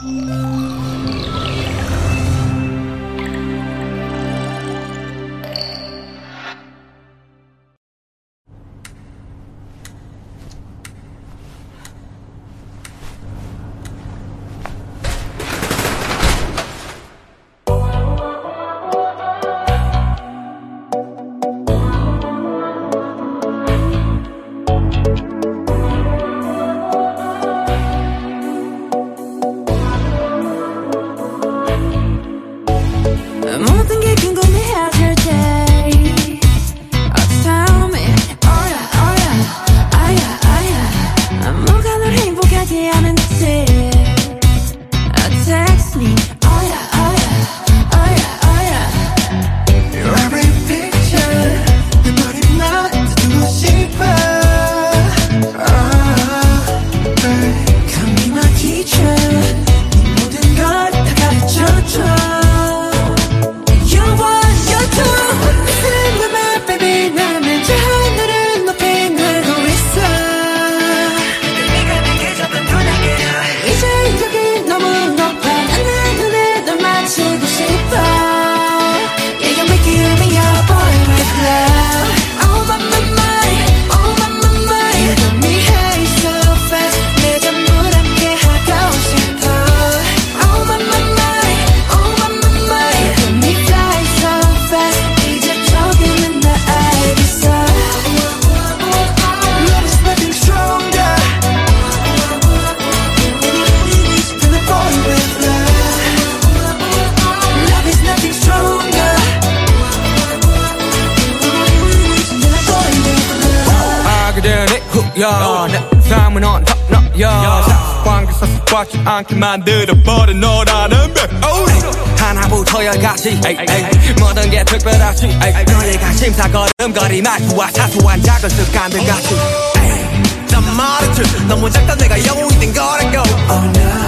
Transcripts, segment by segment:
Música 야, 내 삶은 언덕너야. 사관계 사사받지 않게 만들어버린 너라는 백. 하나부터 열까지. 모든 게 특별하지. 너희가 심사걸음거리 말투와 사소한 작은 습관들 같이. 난 말했지 너무 작다 내가 영웅이 된 거라고. Oh, no.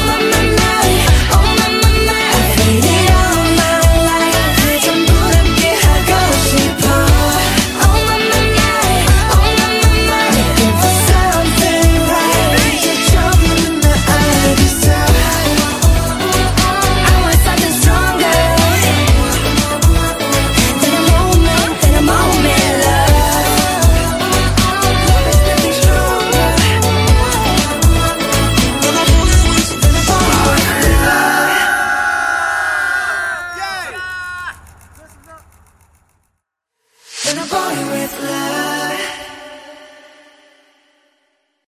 a boy with love.